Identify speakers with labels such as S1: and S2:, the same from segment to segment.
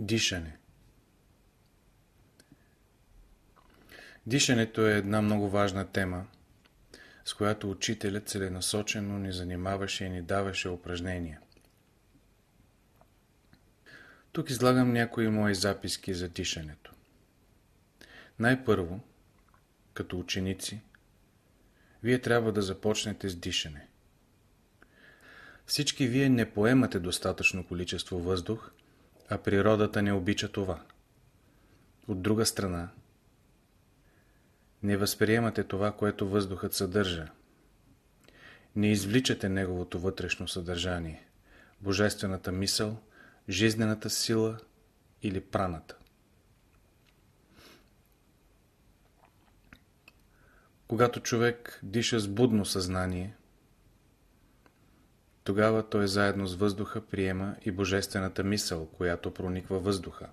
S1: Дишане Дишането е една много важна тема, с която учителят целенасочено ни занимаваше и ни даваше упражнения. Тук излагам някои мои записки за дишането. Най-първо, като ученици, вие трябва да започнете с дишане. Всички вие не поемате достатъчно количество въздух, а природата не обича това. От друга страна, не възприемате това, което въздухът съдържа. Не извличате неговото вътрешно съдържание, божествената мисъл, жизнената сила или праната. Когато човек диша с будно съзнание, тогава той заедно с въздуха приема и божествената мисъл, която прониква въздуха.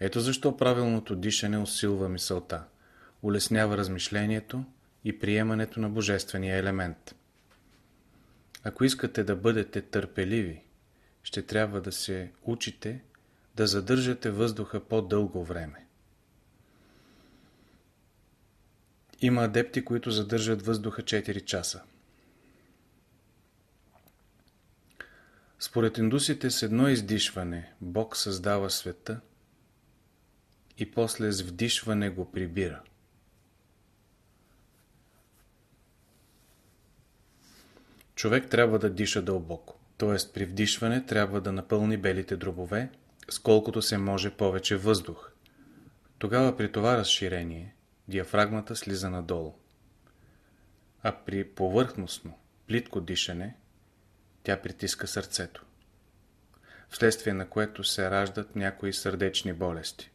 S1: Ето защо правилното дишане усилва мисълта, улеснява размишлението и приемането на божествения елемент. Ако искате да бъдете търпеливи, ще трябва да се учите да задържате въздуха по-дълго време. Има адепти, които задържат въздуха 4 часа. Според индусите с едно издишване Бог създава света и после с вдишване го прибира. Човек трябва да диша дълбоко, т.е. при вдишване трябва да напълни белите дробове с колкото се може повече въздух. Тогава при това разширение диафрагмата слиза надолу. А при повърхностно, плитко дишане, тя притиска сърцето, вследствие на което се раждат някои сърдечни болести.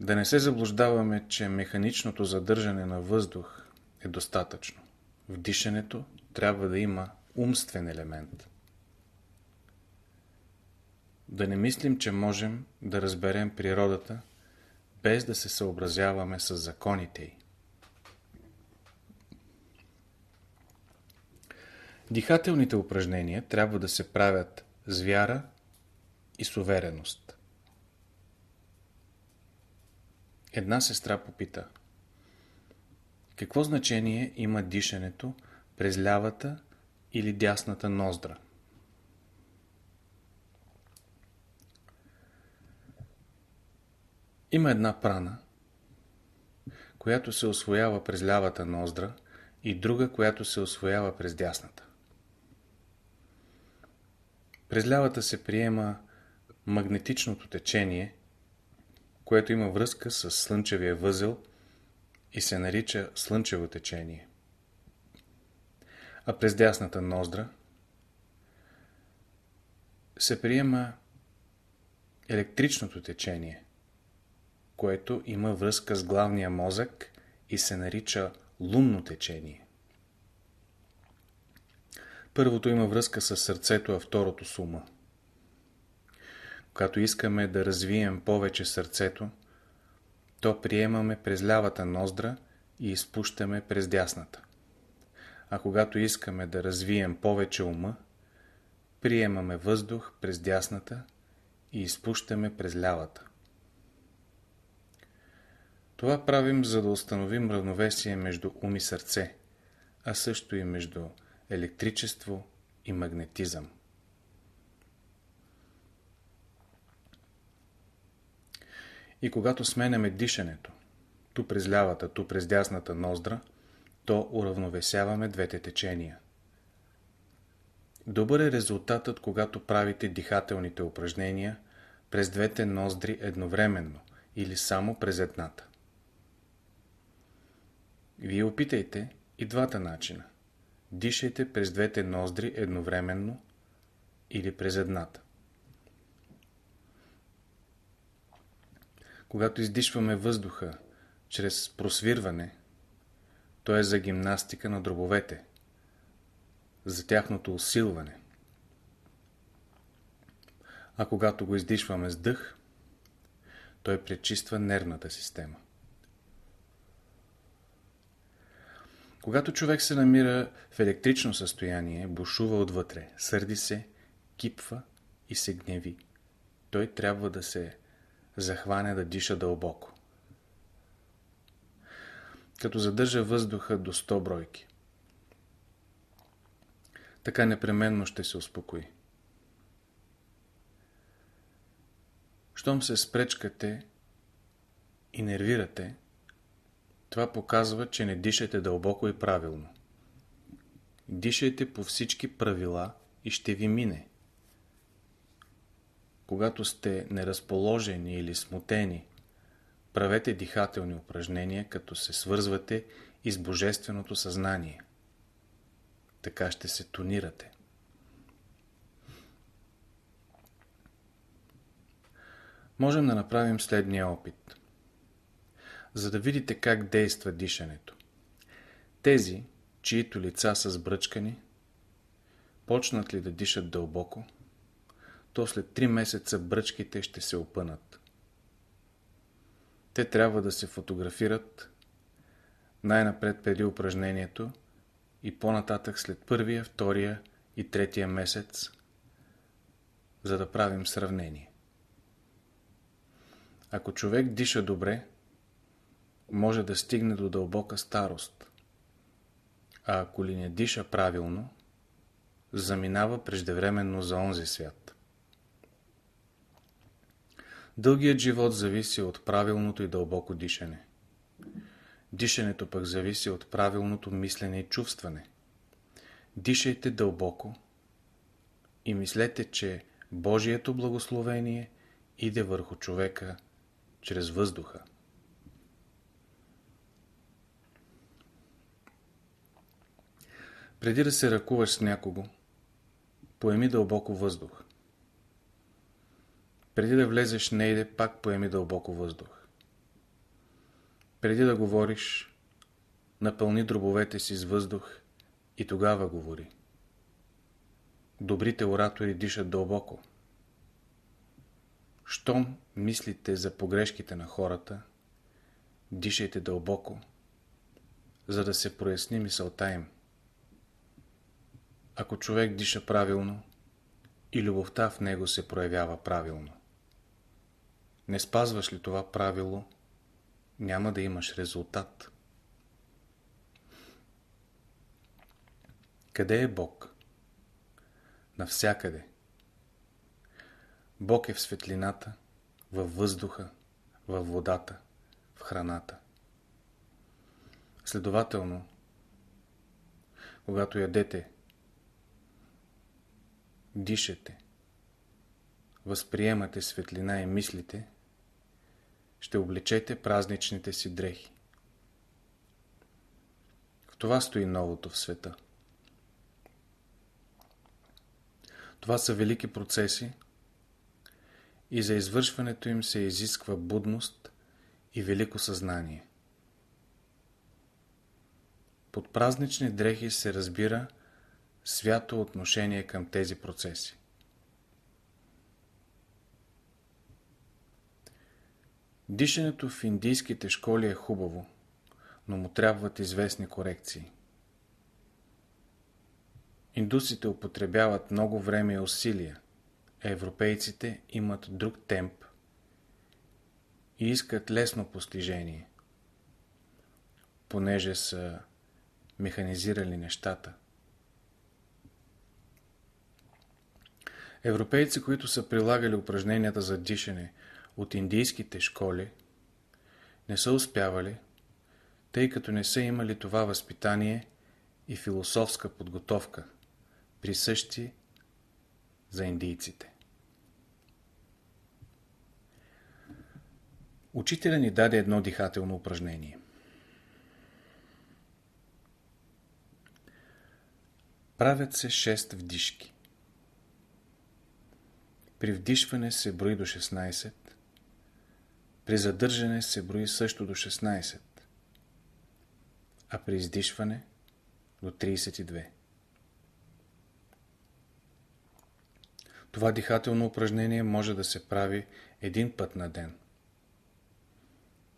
S1: Да не се заблуждаваме, че механичното задържане на въздух е достатъчно. В дишането трябва да има умствен елемент. Да не мислим, че можем да разберем природата, без да се съобразяваме с законите й. Дихателните упражнения трябва да се правят с вяра и с увереност. Една сестра попита Какво значение има дишането през лявата или дясната ноздра? Има една прана, която се освоява през лявата ноздра и друга, която се освоява през дясната. През лявата се приема магнетичното течение, което има връзка с слънчевия възел и се нарича слънчево течение. А през дясната ноздра се приема електричното течение, което има връзка с главния мозък и се нарича лунно течение. Първото има връзка с сърцето, а второто с ума. Когато искаме да развием повече сърцето, то приемаме през лявата ноздра и изпущаме през дясната. А когато искаме да развием повече ума, приемаме въздух през дясната и изпущаме през лявата. Това правим, за да установим равновесие между ум и сърце, а също и между електричество и магнетизъм. И когато сменяме дишането, ту през лявата, ту през дясната ноздра, то уравновесяваме двете течения. Добър е резултатът, когато правите дихателните упражнения през двете ноздри едновременно или само през едната. Вие опитайте и двата начина. Дишайте през двете ноздри едновременно или през едната. Когато издишваме въздуха чрез просвирване, то е за гимнастика на дробовете, за тяхното усилване. А когато го издишваме с дъх, той пречиства нервната система. Когато човек се намира в електрично състояние, бушува отвътре, сърди се кипва и се гневи, той трябва да се захване да диша дълбоко. Като задържа въздуха до 100 бройки. Така непременно ще се успокои. Щом се спречкате и нервирате, това показва, че не дишате дълбоко и правилно. Дишайте по всички правила и ще ви мине. Когато сте неразположени или смутени, правете дихателни упражнения, като се свързвате и с Божественото съзнание. Така ще се тонирате. Можем да направим следния опит. За да видите как действа дишането. Тези, чието лица са сбръчкани, почнат ли да дишат дълбоко, то след 3 месеца бръчките ще се опънат. Те трябва да се фотографират най-напред преди упражнението и по-нататък след първия, втория и третия месец, за да правим сравнение. Ако човек диша добре, може да стигне до дълбока старост, а ако ли не диша правилно, заминава преждевременно за онзи свят. Дългият живот зависи от правилното и дълбоко дишане. Дишането пък зависи от правилното мислене и чувстване. Дишайте дълбоко и мислете, че Божието благословение иде върху човека чрез въздуха. Преди да се ръкуваш с някого, поеми дълбоко въздух. Преди да влезеш нейде, пак поеми дълбоко въздух. Преди да говориш, напълни дробовете си с въздух и тогава говори. Добрите оратори дишат дълбоко. Щом мислите за погрешките на хората, дишайте дълбоко, за да се проясни мисълта им. Ако човек диша правилно, и любовта в него се проявява правилно. Не спазваш ли това правило, няма да имаш резултат. Къде е Бог? Навсякъде. Бог е в светлината, във въздуха, във водата, в храната. Следователно, когато ядете, дишате, възприемате светлина и мислите, ще облечете празничните си дрехи. В това стои новото в света. Това са велики процеси и за извършването им се изисква будност и велико съзнание. Под празнични дрехи се разбира свято отношение към тези процеси. Дишането в индийските школи е хубаво, но му трябват известни корекции. Индусите употребяват много време и усилия, а европейците имат друг темп и искат лесно постижение, понеже са механизирали нещата. Европейци, които са прилагали упражненията за дишане – от индийските школи не са успявали, тъй като не са имали това възпитание и философска подготовка, присъщи за индийците. Учителя ни даде едно дихателно упражнение. Правят се 6 вдишки. При вдишване се брои до 16, при задържане се брои също до 16, а при издишване до 32. Това дихателно упражнение може да се прави един път на ден.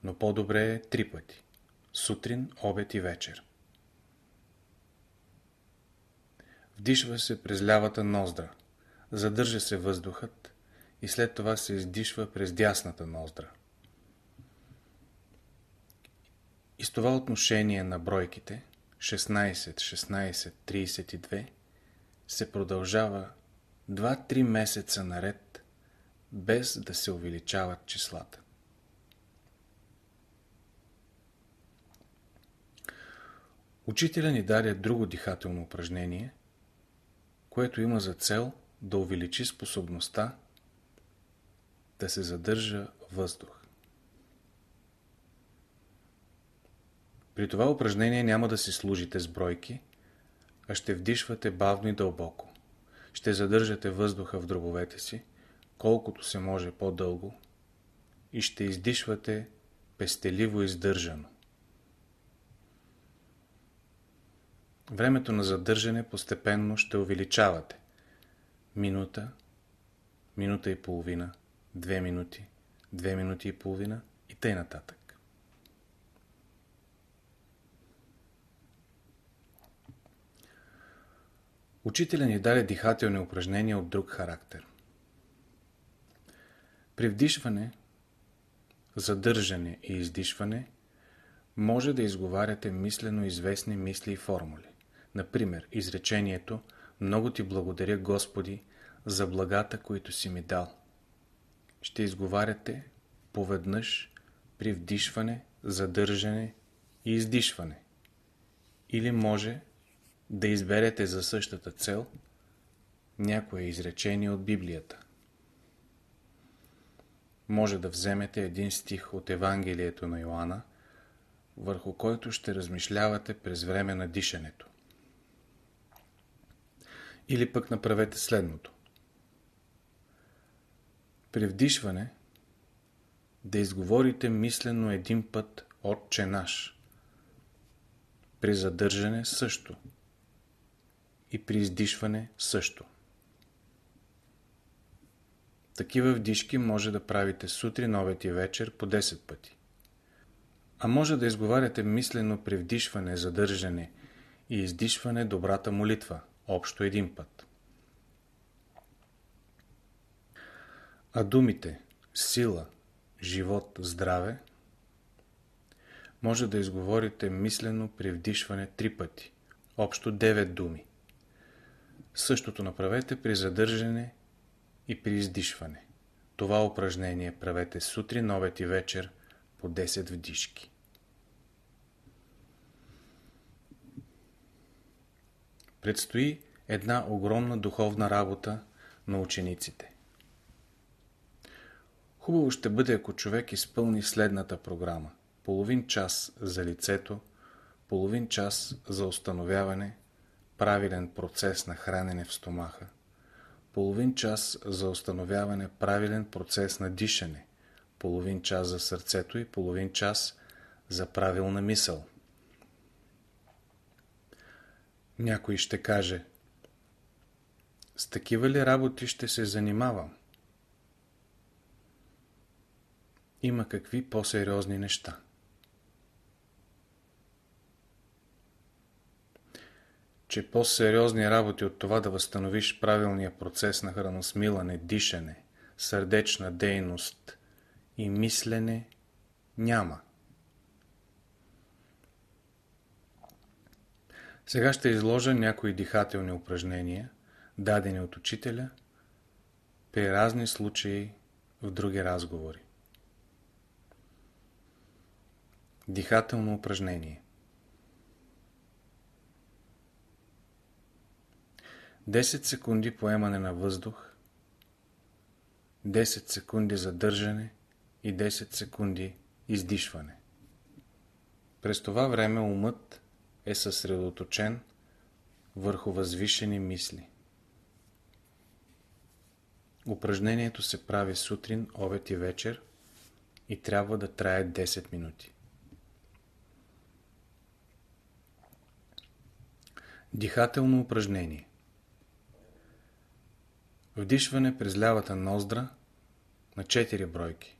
S1: Но по-добре е три пъти. Сутрин, обед и вечер. Вдишва се през лявата ноздра, задържа се въздухът и след това се издишва през дясната ноздра. И с това отношение на бройките 16, 16, 32 се продължава 2-3 месеца наред, без да се увеличават числата. Учителя ни даде друго дихателно упражнение, което има за цел да увеличи способността да се задържа въздух. При това упражнение няма да си служите с бройки, а ще вдишвате бавно и дълбоко. Ще задържате въздуха в дробовете си, колкото се може по-дълго и ще издишвате пестеливо издържано. Времето на задържане постепенно ще увеличавате. Минута, минута и половина, две минути, две минути и половина и тъй нататък. Учителя ни даде дихателни упражнения от друг характер. При вдишване, задържане и издишване може да изговаряте мислено известни мисли и формули. Например, изречението «Много ти благодаря, Господи, за благата, които си ми дал». Ще изговаряте поведнъж при вдишване, задържане и издишване. Или може да изберете за същата цел някое изречение от Библията. Може да вземете един стих от Евангелието на Йоанна, върху който ще размишлявате през време на дишането. Или пък направете следното. При вдишване да изговорите мислено един път Отче наш. При задържане също. И при издишване също. Такива вдишки може да правите сутрин, обед и вечер по 10 пъти. А може да изговаряте мислено при вдишване, задържане и издишване добрата молитва – общо един път. А думите сила, живот, здраве може да изговорите мислено при вдишване три пъти, общо 9 думи. Същото направете при задържане и при издишване. Това упражнение правете сутрин, обед и вечер по 10 вдишки. Предстои една огромна духовна работа на учениците. Хубаво ще бъде, ако човек изпълни следната програма. Половин час за лицето, половин час за установяване, правилен процес на хранене в стомаха, половин час за установяване правилен процес на дишане, половин час за сърцето и половин час за правилна мисъл. Някой ще каже, с такива ли работи ще се занимавам? Има какви по-сериозни неща. Че по-сериозни работи от това да възстановиш правилния процес на храносмилане, дишане, сърдечна дейност и мислене няма. Сега ще изложа някои дихателни упражнения, дадени от учителя, при разни случаи в други разговори. Дихателно упражнение 10 секунди поемане на въздух, 10 секунди задържане и 10 секунди издишване. През това време умът е съсредоточен върху възвишени мисли. Упражнението се прави сутрин, обед и вечер и трябва да трае 10 минути. Дихателно упражнение Вдишване през лявата ноздра на 4 бройки.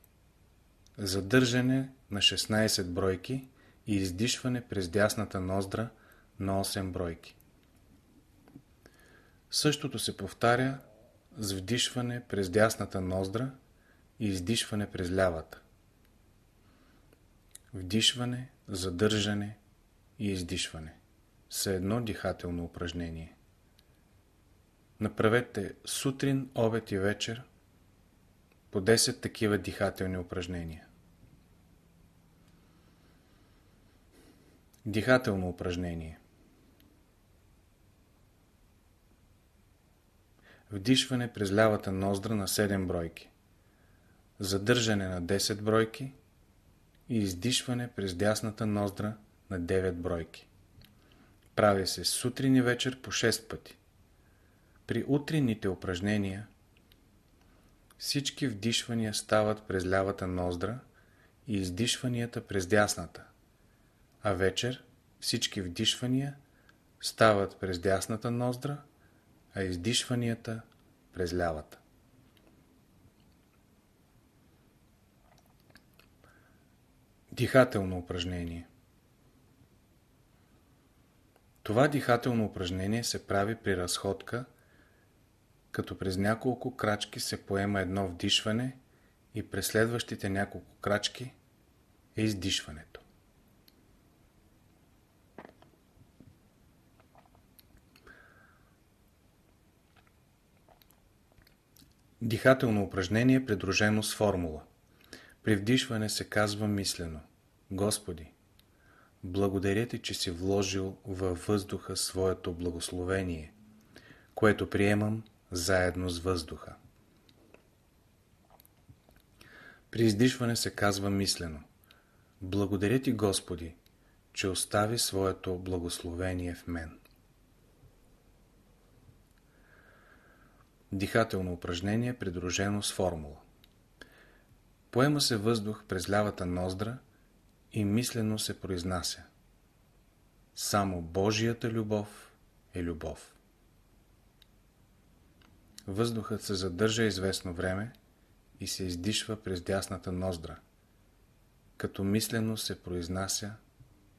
S1: Задържане на 16 бройки и издишване през дясната ноздра на 8 бройки. Същото се повтаря с вдишване през дясната ноздра и издишване през лявата. Вдишване, задържане и издишване са едно дихателно упражнение. Направете сутрин, обед и вечер по 10 такива дихателни упражнения. Дихателно упражнение Вдишване през лявата ноздра на 7 бройки. Задържане на 10 бройки и издишване през дясната ноздра на 9 бройки. Прави се сутрин и вечер по 6 пъти. При утринните упражнения всички вдишвания стават през лявата ноздра и издишванията през дясната, а вечер всички вдишвания стават през дясната ноздра, а издишванията през лявата. Дихателно упражнение Това дихателно упражнение се прави при разходка, като през няколко крачки се поема едно вдишване и през следващите няколко крачки е издишването. Дихателно упражнение, придружено с формула. При вдишване се казва мислено Господи, благодаря Ти, че си вложил във въздуха своето благословение, което приемам заедно с въздуха. При издишване се казва мислено Благодаря Ти, Господи, че остави своето благословение в мен. Дихателно упражнение, придружено с формула. Поема се въздух през лявата ноздра и мислено се произнася. Само Божията любов е любов. Въздухът се задържа известно време и се издишва през дясната ноздра, като мислено се произнася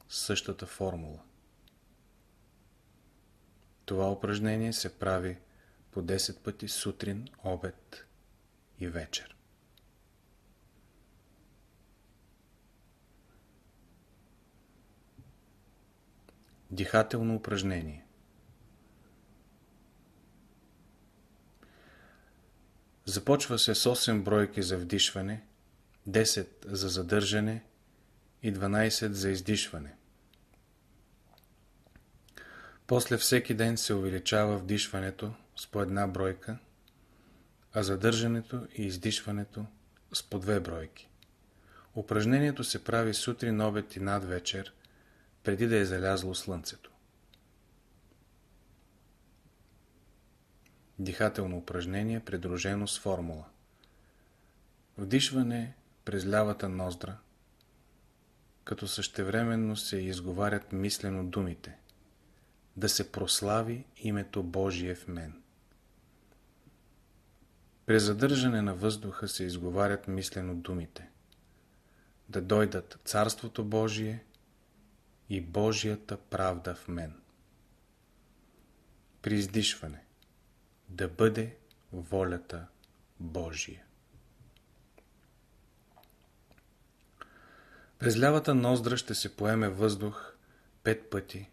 S1: същата формула. Това упражнение се прави по 10 пъти сутрин, обед и вечер. Дихателно упражнение Започва се с 8 бройки за вдишване, 10 за задържане и 12 за издишване. После всеки ден се увеличава вдишването с по една бройка, а задържането и издишването с по две бройки. Упражнението се прави сутрин, обед и над вечер, преди да е залязло слънцето. Дихателно упражнение, придружено с формула. Вдишване през лявата ноздра, като същевременно се изговарят мислено думите. Да се прослави името Божие в мен. При задържане на въздуха се изговарят мислено думите. Да дойдат Царството Божие и Божията правда в мен. При издишване да бъде волята Божия. През лявата ноздра ще се поеме въздух пет пъти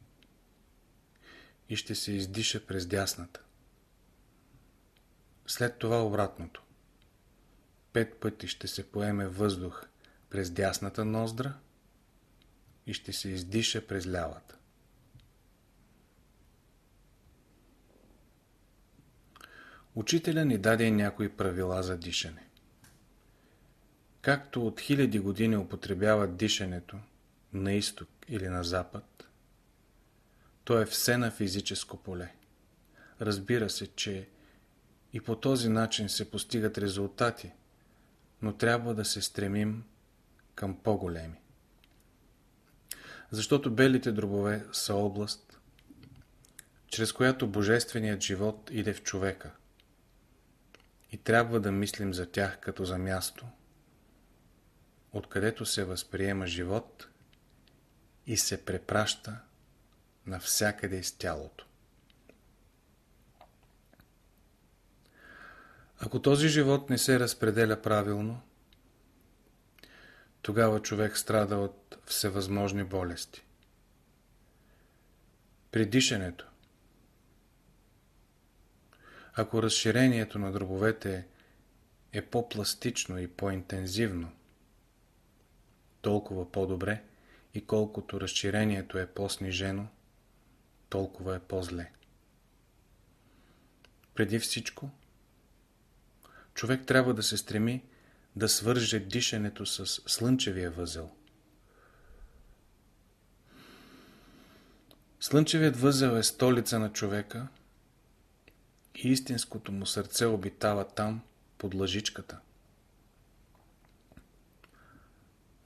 S1: и ще се издиша през дясната. След това обратното. Пет пъти ще се поеме въздух през дясната ноздра и ще се издиша през лявата. Учителя ни даде някои правила за дишане. Както от хиляди години употребяват дишането на изток или на запад, то е все на физическо поле. Разбира се, че и по този начин се постигат резултати, но трябва да се стремим към по-големи. Защото белите дробове са област, чрез която божественият живот иде в човека – и трябва да мислим за тях като за място, откъдето се възприема живот и се препраща навсякъде из тялото. Ако този живот не се разпределя правилно, тогава човек страда от всевъзможни болести. При дишането Ако разширението на дробовете е по-пластично и по-интензивно, толкова по-добре и колкото разширението е по-снижено, толкова е по-зле. Преди всичко, човек трябва да се стреми да свърже дишането с слънчевия възел. Слънчевият възел е столица на човека и истинското му сърце обитава там, под лъжичката.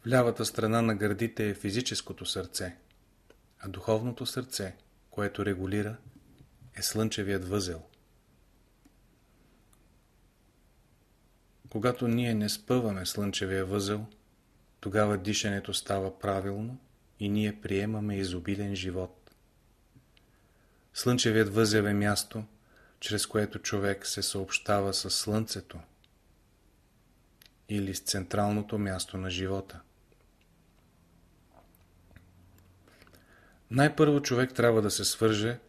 S1: В лявата страна на гърдите е физическото сърце, а духовното сърце, което регулира, е слънчевият възел. Когато ние не спъваме слънчевия възел, тогава дишането става правилно и ние приемаме изобилен живот. Слънчевият възел е място, чрез което човек се съобщава с Слънцето или с централното място на живота. Най-първо човек трябва да се свърже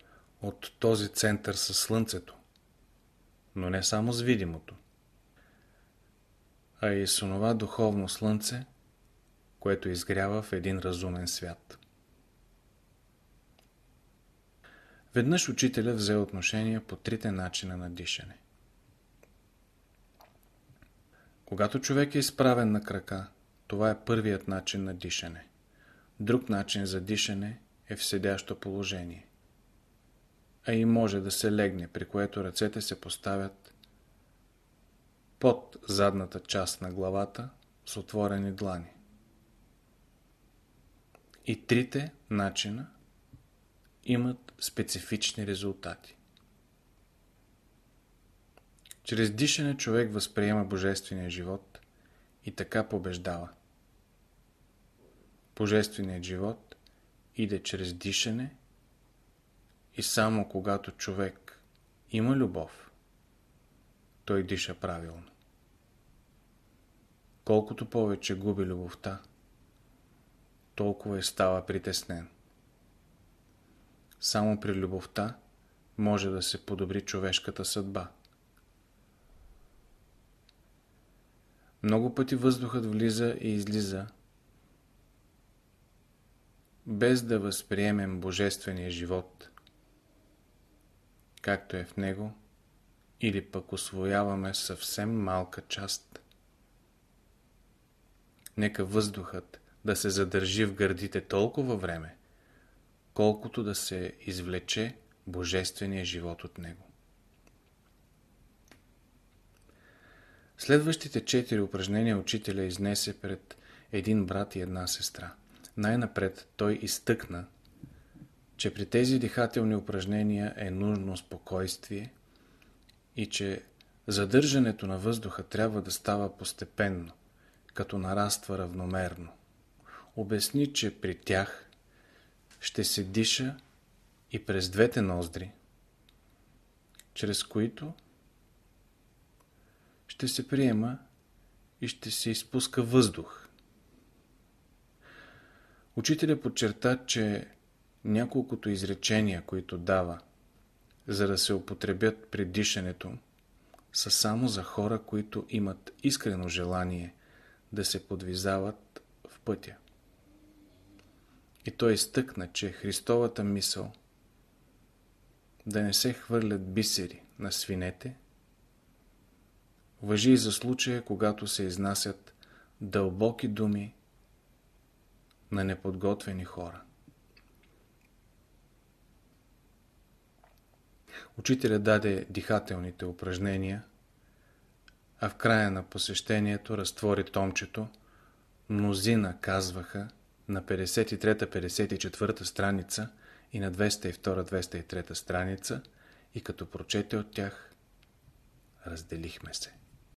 S1: от този център с Слънцето, но не само с видимото а и с онова духовно слънце, което изгрява в един разумен свят. Веднъж учителя взе отношение по трите начина на дишане. Когато човек е изправен на крака, това е първият начин на дишане. Друг начин за дишане е в седящо положение. А и може да се легне, при което ръцете се поставят под задната част на главата с отворени длани. И трите начина имат специфични резултати. Чрез дишане човек възприема божествения живот и така побеждава. Божественият живот иде чрез дишане и само когато човек има любов, той диша правилно. Колкото повече губи любовта, толкова и става притеснен. Само при любовта може да се подобри човешката съдба. Много пъти въздухът влиза и излиза, без да възприемем божествения живот, както е в него, или пък освояваме съвсем малка част. Нека въздухът да се задържи в гърдите толкова време, колкото да се извлече божествения живот от него. Следващите четири упражнения учителя изнесе пред един брат и една сестра. Най-напред той изтъкна, че при тези дихателни упражнения е нужно спокойствие и че задържането на въздуха трябва да става постепенно, като нараства равномерно. Обясни, че при тях ще се диша и през двете ноздри, чрез които ще се приема и ще се изпуска въздух. Учителя подчерта, че няколкото изречения, които дава, за да се употребят при дишането, са само за хора, които имат искрено желание да се подвизават в пътя. И той изтъкна, че Христовата мисъл да не се хвърлят бисери на свинете, въжи и за случая, когато се изнасят дълбоки думи на неподготвени хора. Учителя даде дихателните упражнения, а в края на посещението разтвори томчето. Мнозина казваха на 53-54 страница и на 202-203 страница и като прочете от тях, разделихме се.